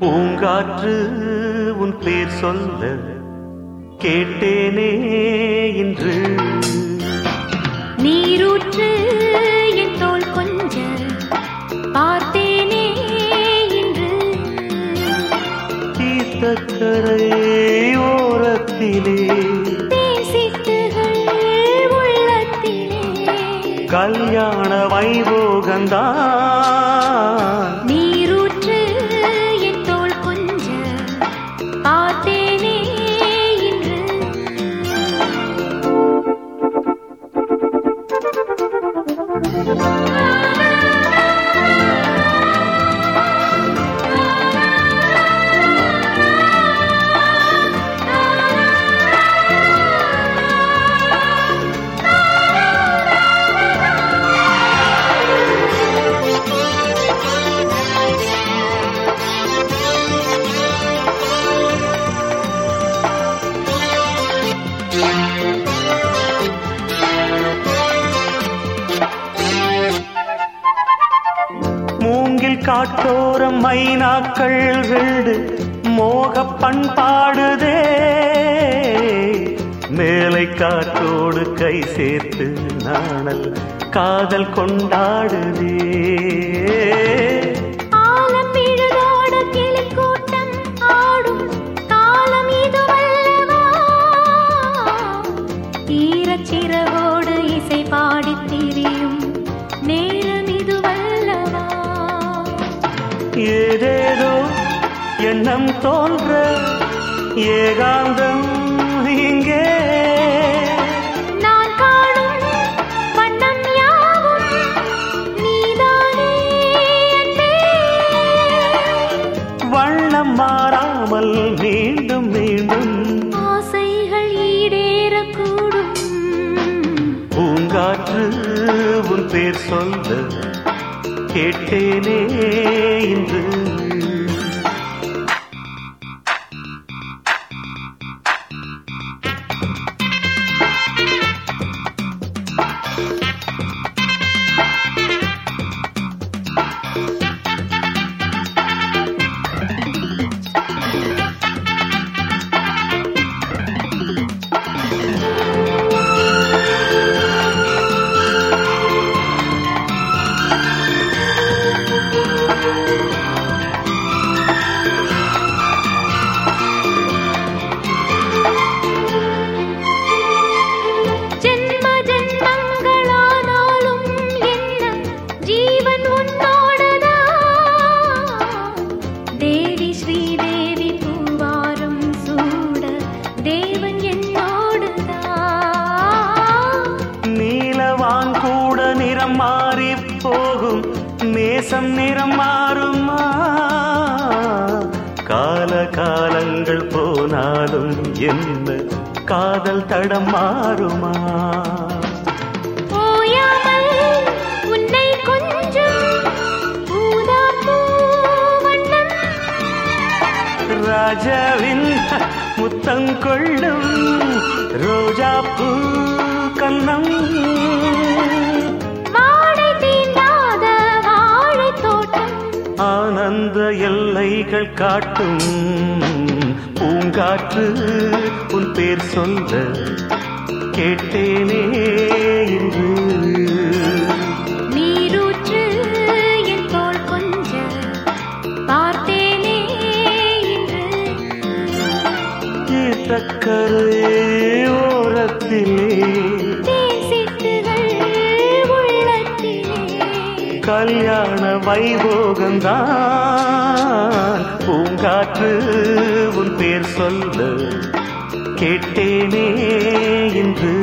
பூங்காற்று உன் பேர் சொல்ல கேட்டேனே இன்று. நீரூற்று என் தோள் கொஞ்ச பார்த்தேனே இன்று. தீர்த்தக்கரை ஓரத்திலே கல்யாண வைபோகந்தான். காட்டோரம் மைனாக்கள் வீடு மோக பண்பாடுதே. மேலை காற்றோடு கை சேர்த்து நாணல் காதல் கொண்டாடுதே. ஏதேதோ எண்ணம் தோன்ற ஏகாந்தம் இங்கே. வண்ணம் மாறாமல் மீண்டும் மீண்டும் ஆசைகள் ஈடேறக்கூடும் பூங்காற்று உன் பேர் சொல்ல கேட்டேனே இன்று. நீலவான் கூட நிறம் மாறி போகும். நேசம் நிறம் மாறுமா? கால காலங்கள் போனாலும் என்ன காதல் தடம் மாறுமா? ராஜாவின் முத்தம் ஆனந்த எல்லைகள் காட்டும். பூங்காற்று உன் பேர் சொல்ல கேட்டேனே இன்று தக்கரே ஓரத்திலே கல்யாண வைபோகந்தான் பூங்காற்று உன் பேர் சொல்ல கேட்டேனே இன்று.